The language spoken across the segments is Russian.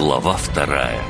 Глава вторая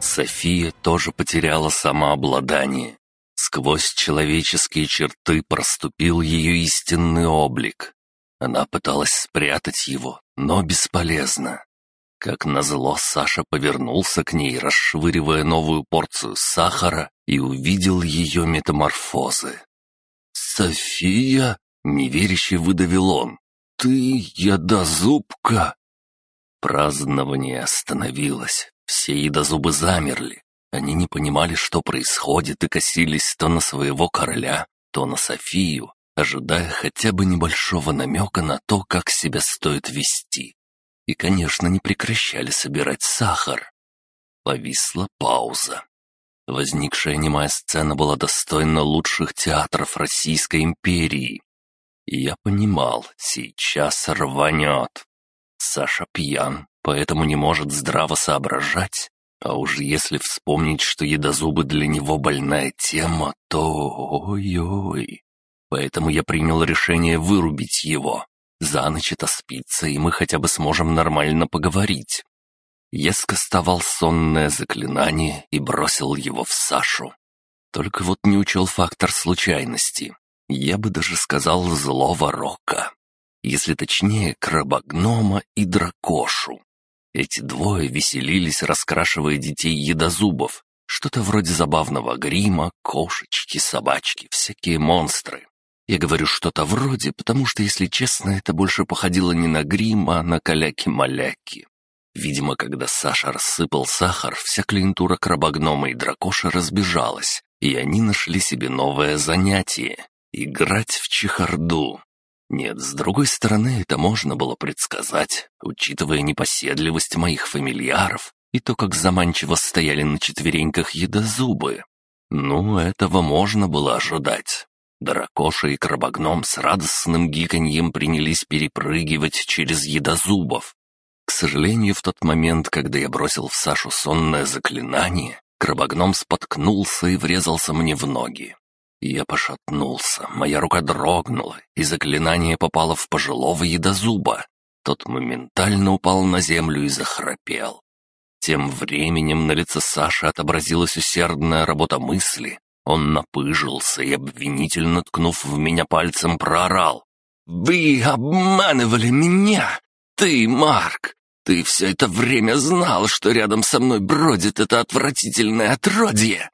София тоже потеряла самообладание. Сквозь человеческие черты проступил ее истинный облик. Она пыталась спрятать его, но бесполезно. Как назло, Саша повернулся к ней, расшвыривая новую порцию сахара, и увидел ее метаморфозы. «София!» — неверяще выдавил он. «Ты ядозубка!» Празднование остановилось. Все едозубы замерли. Они не понимали, что происходит, и косились то на своего короля, то на Софию, ожидая хотя бы небольшого намека на то, как себя стоит вести. И, конечно, не прекращали собирать сахар. Повисла пауза. Возникшая немая сцена была достойна лучших театров Российской империи. И я понимал, сейчас рванет. Саша пьян, поэтому не может здраво соображать. А уж если вспомнить, что едозубы для него больная тема, то ой-ой. Поэтому я принял решение вырубить его. За ночь это спится, и мы хотя бы сможем нормально поговорить. Я скостовал сонное заклинание и бросил его в Сашу. Только вот не учел фактор случайности. Я бы даже сказал злого рока если точнее, крабогнома и дракошу. Эти двое веселились, раскрашивая детей едозубов. Что-то вроде забавного грима, кошечки, собачки, всякие монстры. Я говорю что-то вроде, потому что, если честно, это больше походило не на грим, а на каляки-маляки. Видимо, когда Саша рассыпал сахар, вся клиентура крабогнома и дракоши разбежалась, и они нашли себе новое занятие — играть в чехарду. Нет, с другой стороны, это можно было предсказать, учитывая непоседливость моих фамильяров и то, как заманчиво стояли на четвереньках едозубы. Ну, этого можно было ожидать. Дракоша и крабогном с радостным гиканьем принялись перепрыгивать через едозубов. К сожалению, в тот момент, когда я бросил в Сашу сонное заклинание, крабогном споткнулся и врезался мне в ноги. Я пошатнулся, моя рука дрогнула, и заклинание попало в пожилого едозуба. Тот моментально упал на землю и захрапел. Тем временем на лице Саши отобразилась усердная работа мысли. Он напыжился и, обвинительно ткнув в меня пальцем, проорал. «Вы обманывали меня! Ты, Марк! Ты все это время знал, что рядом со мной бродит это отвратительное отродье!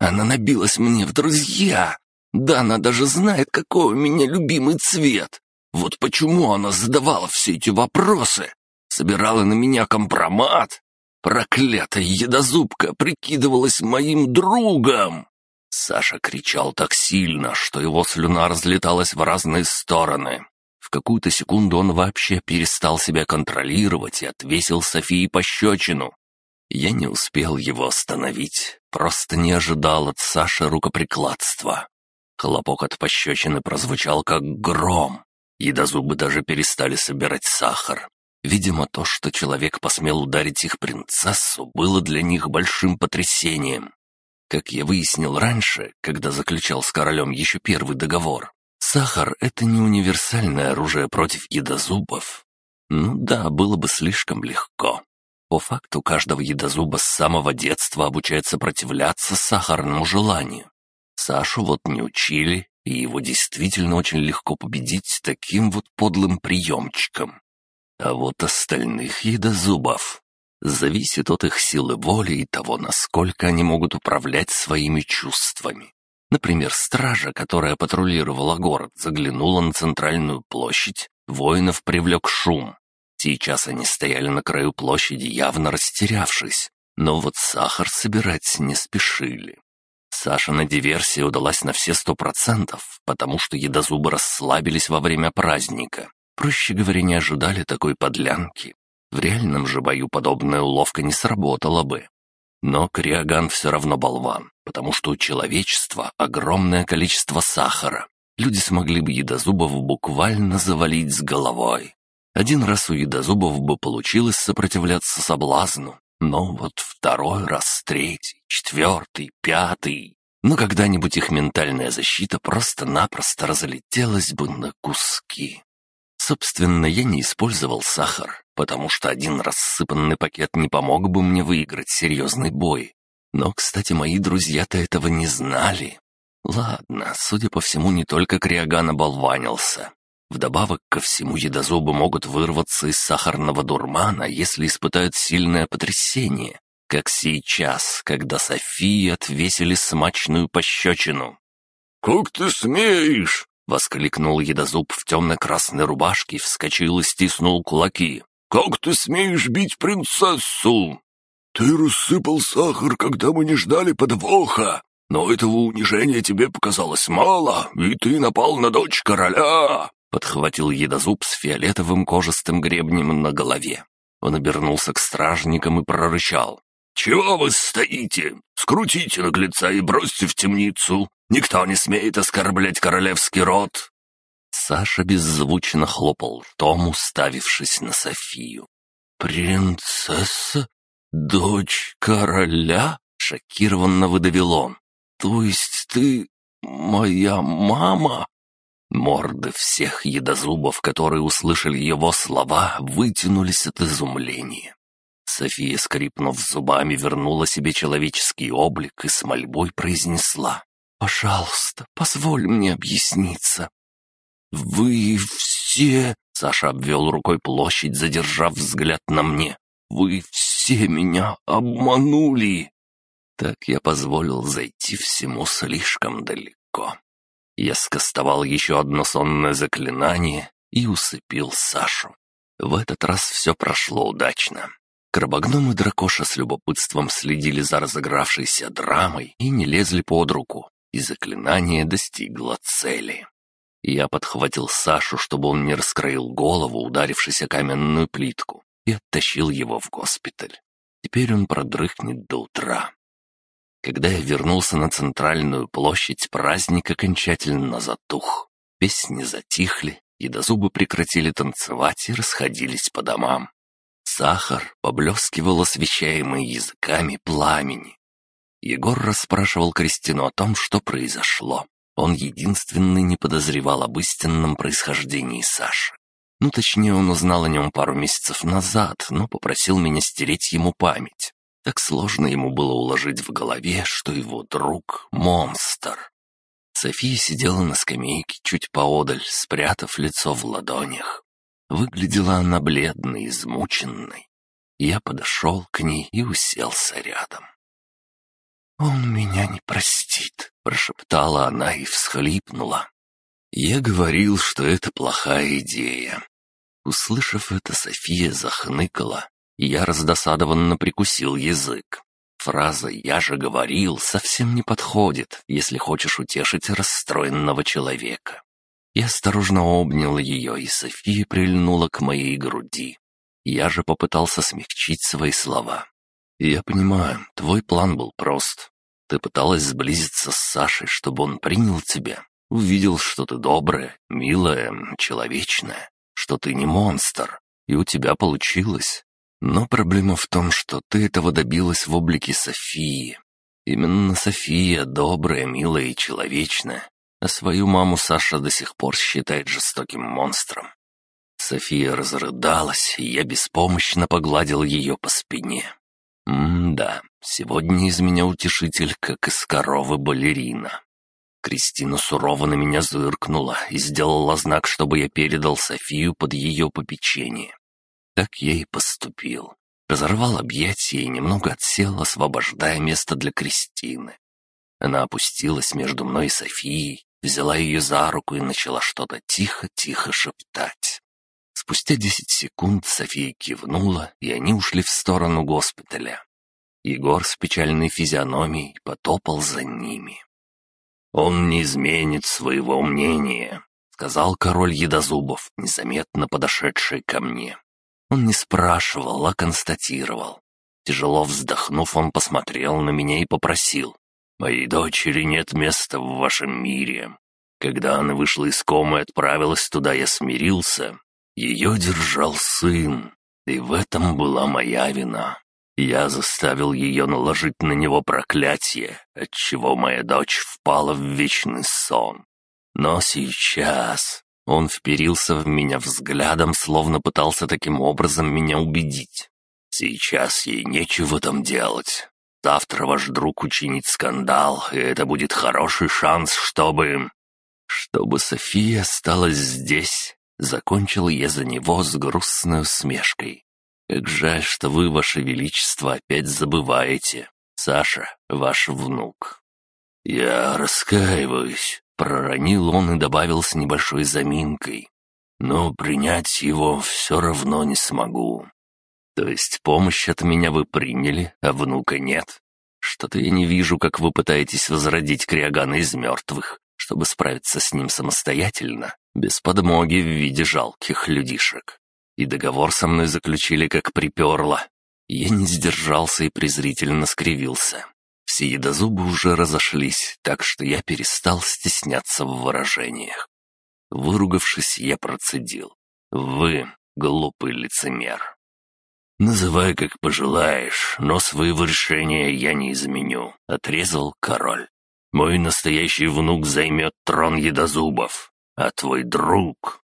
Она набилась мне в друзья. Да, она даже знает, какой у меня любимый цвет. Вот почему она задавала все эти вопросы. Собирала на меня компромат. Проклятая едозубка прикидывалась моим другом. Саша кричал так сильно, что его слюна разлеталась в разные стороны. В какую-то секунду он вообще перестал себя контролировать и отвесил Софии пощечину. Я не успел его остановить, просто не ожидал от Саши рукоприкладства. Хлопок от пощечины прозвучал как гром. Едозубы даже перестали собирать сахар. Видимо, то, что человек посмел ударить их принцессу, было для них большим потрясением. Как я выяснил раньше, когда заключал с королем еще первый договор, сахар — это не универсальное оружие против едозубов. Ну да, было бы слишком легко. По факту каждого едозуба с самого детства обучает сопротивляться сахарному желанию. Сашу вот не учили, и его действительно очень легко победить таким вот подлым приемчиком. А вот остальных едозубов зависит от их силы воли и того, насколько они могут управлять своими чувствами. Например, стража, которая патрулировала город, заглянула на центральную площадь, воинов привлек шум. Сейчас они стояли на краю площади, явно растерявшись, но вот сахар собирать не спешили. Саша на диверсии удалась на все сто процентов, потому что едозубы расслабились во время праздника. Проще говоря, не ожидали такой подлянки. В реальном же бою подобная уловка не сработала бы. Но Криоган все равно болван, потому что у человечества огромное количество сахара. Люди смогли бы едозубов буквально завалить с головой. Один раз у едозубов бы получилось сопротивляться соблазну, но вот второй раз, третий, четвертый, пятый... Но когда-нибудь их ментальная защита просто-напросто разлетелась бы на куски. Собственно, я не использовал сахар, потому что один рассыпанный пакет не помог бы мне выиграть серьезный бой. Но, кстати, мои друзья-то этого не знали. Ладно, судя по всему, не только Криоган оболванился. Вдобавок ко всему едозубы могут вырваться из сахарного дурмана, если испытают сильное потрясение, как сейчас, когда Софии отвесили смачную пощечину. «Как ты смеешь?» — воскликнул едозуб в темно-красной рубашке, вскочил и стиснул кулаки. «Как ты смеешь бить принцессу?» «Ты рассыпал сахар, когда мы не ждали подвоха, но этого унижения тебе показалось мало, и ты напал на дочь короля!» Подхватил едозуб с фиолетовым кожистым гребнем на голове. Он обернулся к стражникам и прорычал. «Чего вы стоите? Скрутите наглеца и бросьте в темницу. Никто не смеет оскорблять королевский род!» Саша беззвучно хлопал ртом, уставившись на Софию. «Принцесса? Дочь короля?» — шокированно выдавил он. «То есть ты моя мама?» Морды всех едозубов, которые услышали его слова, вытянулись от изумления. София, скрипнув зубами, вернула себе человеческий облик и с мольбой произнесла. «Пожалуйста, позволь мне объясниться». «Вы все...» — Саша обвел рукой площадь, задержав взгляд на мне. «Вы все меня обманули!» Так я позволил зайти всему слишком далеко. Я скостовал еще одно сонное заклинание и усыпил Сашу. В этот раз все прошло удачно. Крабогном и дракоша с любопытством следили за разыгравшейся драмой и не лезли под руку, и заклинание достигло цели. Я подхватил Сашу, чтобы он не раскроил голову, ударившись о каменную плитку, и оттащил его в госпиталь. Теперь он продрыхнет до утра. Когда я вернулся на центральную площадь, праздник окончательно затух. Песни затихли, и до зубы прекратили танцевать и расходились по домам. Сахар поблескивал освещаемый языками пламени. Егор расспрашивал Кристину о том, что произошло. Он единственный не подозревал об истинном происхождении Саши. Ну, точнее, он узнал о нем пару месяцев назад, но попросил меня стереть ему память. Так сложно ему было уложить в голове, что его друг — монстр. София сидела на скамейке чуть поодаль, спрятав лицо в ладонях. Выглядела она бледной, измученной. Я подошел к ней и уселся рядом. «Он меня не простит», — прошептала она и всхлипнула. Я говорил, что это плохая идея. Услышав это, София захныкала, я раздосадованно прикусил язык. Фраза «я же говорил» совсем не подходит, если хочешь утешить расстроенного человека. Я осторожно обнял ее, и София прильнула к моей груди. Я же попытался смягчить свои слова. «Я понимаю, твой план был прост. Ты пыталась сблизиться с Сашей, чтобы он принял тебя, увидел, что ты добрая, милая, человечная, что ты не монстр, и у тебя получилось. Но проблема в том, что ты этого добилась в облике Софии. Именно София добрая, милая и человечная, а свою маму Саша до сих пор считает жестоким монстром. София разрыдалась, и я беспомощно погладил ее по спине. М-да, сегодня из меня утешитель, как из коровы балерина. Кристина сурово на меня зыркнула и сделала знак, чтобы я передал Софию под ее попечение. Так я и поступил. Разорвал объятия и немного отсел, освобождая место для Кристины. Она опустилась между мной и Софией, взяла ее за руку и начала что-то тихо-тихо шептать. Спустя десять секунд София кивнула, и они ушли в сторону госпиталя. Егор с печальной физиономией потопал за ними. «Он не изменит своего мнения», — сказал король Едозубов, незаметно подошедший ко мне. Он не спрашивал, а констатировал. Тяжело вздохнув, он посмотрел на меня и попросил. «Моей дочери нет места в вашем мире. Когда она вышла из комы и отправилась туда, я смирился. Ее держал сын, и в этом была моя вина. Я заставил ее наложить на него проклятие, отчего моя дочь впала в вечный сон. Но сейчас Он вперился в меня взглядом, словно пытался таким образом меня убедить. «Сейчас ей нечего там делать. Завтра ваш друг учинит скандал, и это будет хороший шанс, чтобы...» «Чтобы София осталась здесь», — закончил я за него с грустной усмешкой. «Как жаль, что вы, ваше величество, опять забываете. Саша, ваш внук». «Я раскаиваюсь», — проронил он и добавил с небольшой заминкой. «Но принять его все равно не смогу. То есть помощь от меня вы приняли, а внука нет? Что-то я не вижу, как вы пытаетесь возродить Криогана из мертвых, чтобы справиться с ним самостоятельно, без подмоги в виде жалких людишек. И договор со мной заключили, как приперло. Я не сдержался и презрительно скривился. Все едозубы уже разошлись, так что я перестал стесняться в выражениях. Выругавшись, я процедил. «Вы глупый лицемер. «Называй, как пожелаешь, но своего решения я не изменю», — отрезал король. «Мой настоящий внук займет трон едозубов, а твой друг...»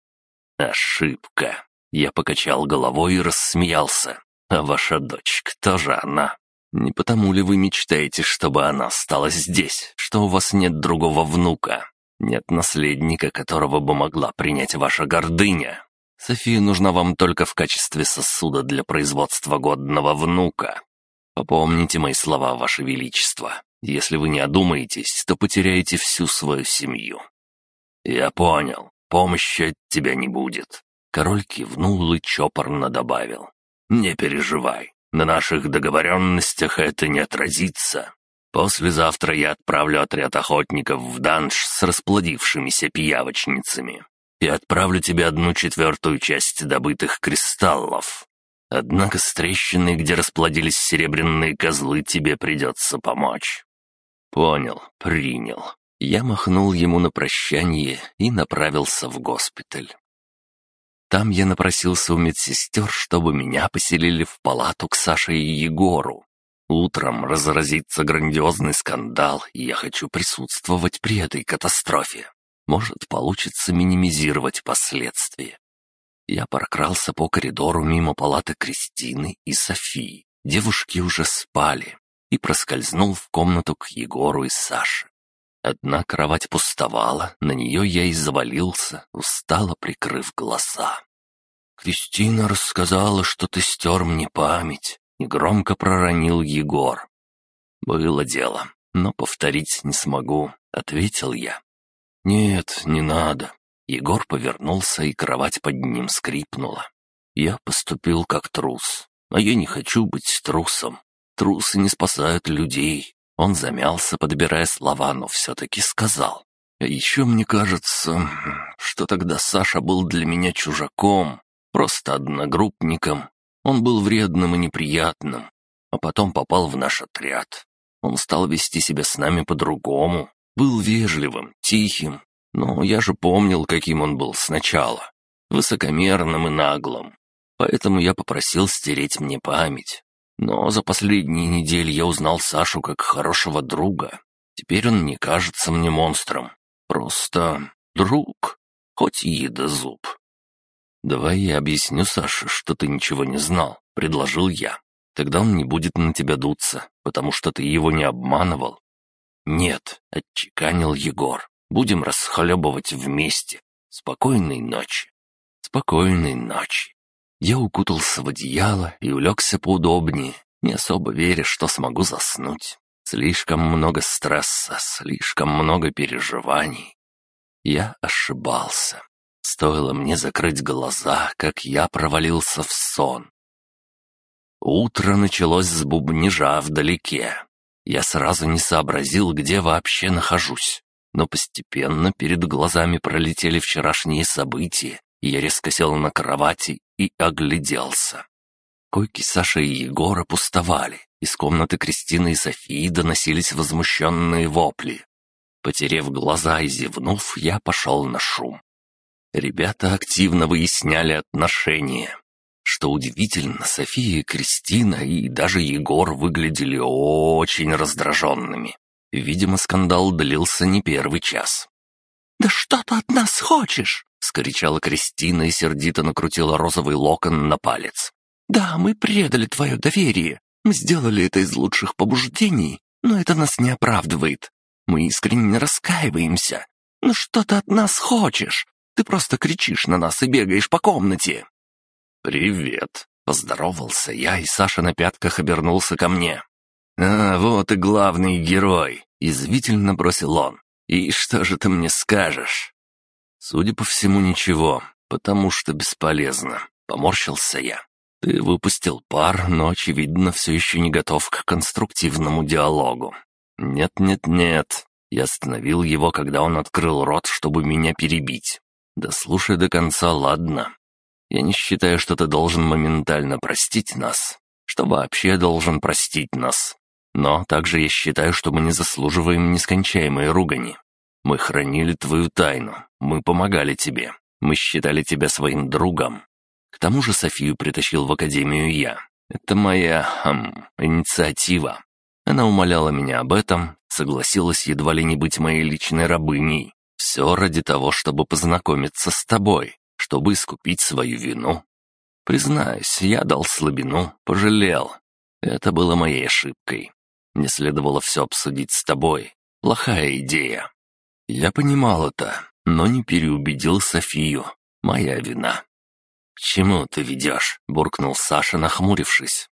«Ошибка». Я покачал головой и рассмеялся. «А ваша дочь, кто же она?» «Не потому ли вы мечтаете, чтобы она осталась здесь, что у вас нет другого внука? Нет наследника, которого бы могла принять ваша гордыня?» София нужна вам только в качестве сосуда для производства годного внука. Попомните мои слова, Ваше Величество. Если вы не одумаетесь, то потеряете всю свою семью». «Я понял. Помощи от тебя не будет». Король кивнул и чопорно добавил. «Не переживай. На наших договоренностях это не отразится. Послезавтра я отправлю отряд охотников в данж с расплодившимися пиявочницами и отправлю тебе одну четвертую часть добытых кристаллов. Однако с трещиной, где расплодились серебряные козлы, тебе придется помочь». «Понял, принял». Я махнул ему на прощание и направился в госпиталь. Там я напросился у медсестер, чтобы меня поселили в палату к Саше и Егору. Утром разразится грандиозный скандал, и я хочу присутствовать при этой катастрофе. Может, получится минимизировать последствия. Я прокрался по коридору мимо палаты Кристины и Софии. Девушки уже спали. И проскользнул в комнату к Егору и Саше. Одна кровать пустовала, на нее я и завалился, устало прикрыв глаза. «Кристина рассказала, что ты стер мне память», — негромко проронил Егор. «Было дело, но повторить не смогу», — ответил я. «Нет, не надо». Егор повернулся, и кровать под ним скрипнула. «Я поступил как трус, а я не хочу быть трусом. Трусы не спасают людей». Он замялся, подбирая слова, но все-таки сказал. «А еще мне кажется, что тогда Саша был для меня чужаком, просто одногруппником. Он был вредным и неприятным, а потом попал в наш отряд. Он стал вести себя с нами по-другому, был вежливым, тихим, но я же помнил, каким он был сначала. Высокомерным и наглым. Поэтому я попросил стереть мне память. Но за последние недели я узнал Сашу как хорошего друга. Теперь он не кажется мне монстром. Просто друг, хоть и едозуб. «Давай я объясню Саше, что ты ничего не знал», — предложил я. «Тогда он не будет на тебя дуться, потому что ты его не обманывал, «Нет», — отчеканил Егор, — «будем расхлебывать вместе. Спокойной ночи». «Спокойной ночи». Я укутался в одеяло и улегся поудобнее, не особо веря, что смогу заснуть. Слишком много стресса, слишком много переживаний. Я ошибался. Стоило мне закрыть глаза, как я провалился в сон. Утро началось с бубнижа вдалеке. Я сразу не сообразил, где вообще нахожусь. Но постепенно перед глазами пролетели вчерашние события, и я резко сел на кровати и огляделся. Койки Саши и Егора пустовали. Из комнаты Кристины и Софии доносились возмущенные вопли. Потерев глаза и зевнув, я пошел на шум. Ребята активно выясняли отношения. Что удивительно, София, Кристина и даже Егор выглядели очень раздраженными. Видимо, скандал длился не первый час. «Да что ты от нас хочешь?» — скричала Кристина и сердито накрутила розовый локон на палец. «Да, мы предали твое доверие. Мы сделали это из лучших побуждений, но это нас не оправдывает. Мы искренне раскаиваемся. Ну что ты от нас хочешь? Ты просто кричишь на нас и бегаешь по комнате». «Привет», — поздоровался я, и Саша на пятках обернулся ко мне. «А, вот и главный герой», — извительно бросил он. «И что же ты мне скажешь?» «Судя по всему, ничего, потому что бесполезно», — поморщился я. «Ты выпустил пар, но, очевидно, все еще не готов к конструктивному диалогу». «Нет-нет-нет». Я остановил его, когда он открыл рот, чтобы меня перебить. «Да слушай до конца, ладно. Я не считаю, что ты должен моментально простить нас, что вообще должен простить нас. Но также я считаю, что мы не заслуживаем нескончаемой ругани. Мы хранили твою тайну, мы помогали тебе, мы считали тебя своим другом. К тому же Софию притащил в академию я. Это моя, хм, инициатива. Она умоляла меня об этом, согласилась едва ли не быть моей личной рабыней. Все ради того, чтобы познакомиться с тобой, чтобы искупить свою вину. Признаюсь, я дал слабину, пожалел. Это было моей ошибкой. Мне следовало все обсудить с тобой. Плохая идея. Я понимал это, но не переубедил Софию. Моя вина. «К чему ты ведешь?» — буркнул Саша, нахмурившись.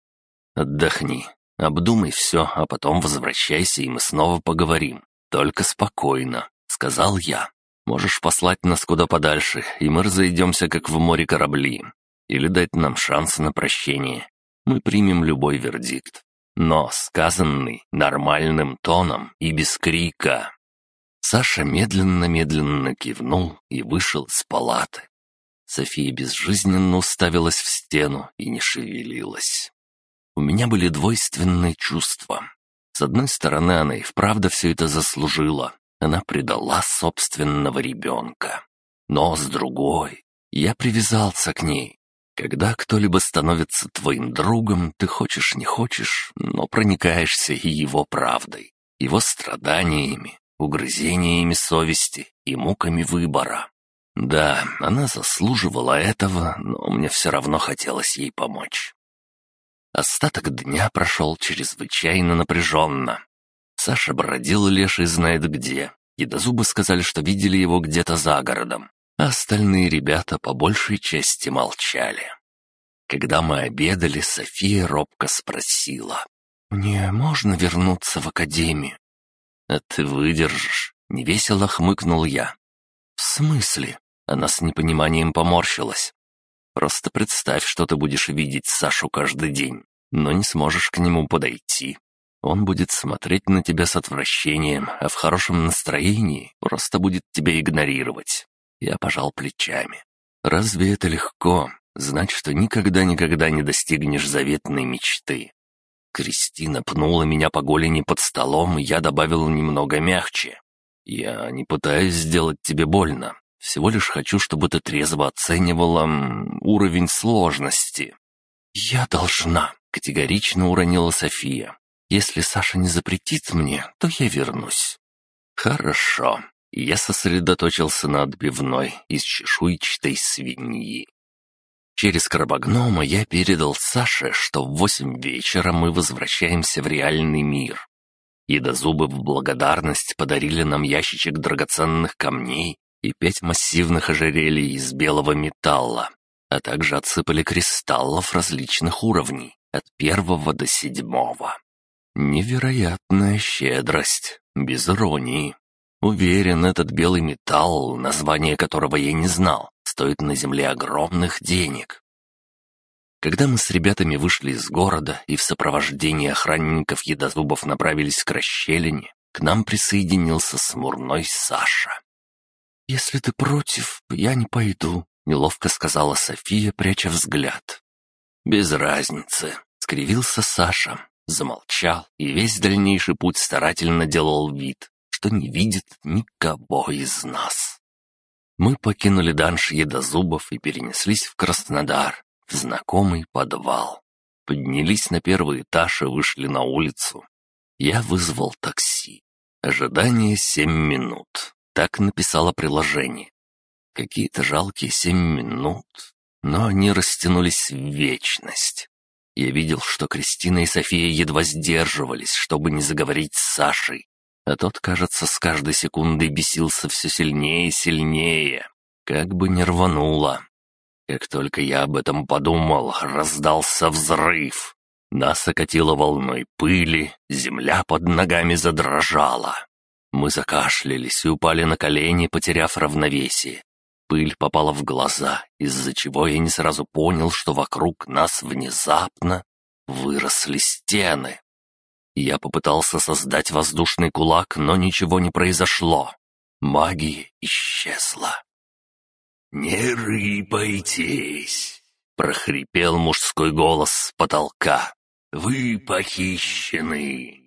«Отдохни, обдумай все, а потом возвращайся, и мы снова поговорим. Только спокойно», — сказал я. «Можешь послать нас куда подальше, и мы разойдемся, как в море корабли. Или дать нам шанс на прощение. Мы примем любой вердикт, но сказанный нормальным тоном и без крика». Саша медленно-медленно кивнул и вышел из палаты. София безжизненно уставилась в стену и не шевелилась. У меня были двойственные чувства. С одной стороны, она и вправду все это заслужила. Она предала собственного ребенка. Но с другой, я привязался к ней. Когда кто-либо становится твоим другом, ты хочешь не хочешь, но проникаешься и его правдой, его страданиями, угрызениями совести и муками выбора. Да, она заслуживала этого, но мне все равно хотелось ей помочь. Остаток дня прошел чрезвычайно напряженно. Саша бродил леший знает где, и до зубы сказали, что видели его где-то за городом, а остальные ребята по большей части молчали. Когда мы обедали, София робко спросила, «Мне можно вернуться в академию?» «А ты выдержишь?» — невесело хмыкнул я. «В смысле?» — она с непониманием поморщилась. «Просто представь, что ты будешь видеть Сашу каждый день, но не сможешь к нему подойти. Он будет смотреть на тебя с отвращением, а в хорошем настроении просто будет тебя игнорировать». Я пожал плечами. «Разве это легко? Знать, что никогда-никогда не достигнешь заветной мечты. Кристина пнула меня по голени под столом, и я добавил немного мягче. «Я не пытаюсь сделать тебе больно. Всего лишь хочу, чтобы ты трезво оценивала уровень сложности». «Я должна», — категорично уронила София. «Если Саша не запретит мне, то я вернусь». «Хорошо». Я сосредоточился на отбивной из чешуйчатой свиньи. Через крабогнома я передал Саше, что в восемь вечера мы возвращаемся в реальный мир. Едозубы в благодарность подарили нам ящичек драгоценных камней и пять массивных ожерелий из белого металла, а также отсыпали кристаллов различных уровней, от первого до седьмого. Невероятная щедрость, без иронии. Уверен, этот белый металл, название которого я не знал, стоит на земле огромных денег. Когда мы с ребятами вышли из города и в сопровождении охранников едозубов направились к расщелине, к нам присоединился смурной Саша. «Если ты против, я не пойду», — неловко сказала София, пряча взгляд. «Без разницы», — скривился Саша, замолчал и весь дальнейший путь старательно делал вид, что не видит никого из нас. Мы покинули данж едозубов и перенеслись в Краснодар, в знакомый подвал. Поднялись на первый этаж и вышли на улицу. Я вызвал такси. Ожидание семь минут. Так написало приложение. Какие-то жалкие семь минут, но они растянулись в вечность. Я видел, что Кристина и София едва сдерживались, чтобы не заговорить с Сашей, а тот, кажется, с каждой секундой бесился все сильнее и сильнее, как бы не рвануло. Как только я об этом подумал, раздался взрыв. Нас окатило волной пыли, земля под ногами задрожала. Мы закашлялись и упали на колени, потеряв равновесие. Пыль попала в глаза, из-за чего я не сразу понял, что вокруг нас внезапно выросли стены. Я попытался создать воздушный кулак, но ничего не произошло. Магия исчезла. «Не рыпайтесь!» — прохрипел мужской голос с потолка. «Вы похищены!»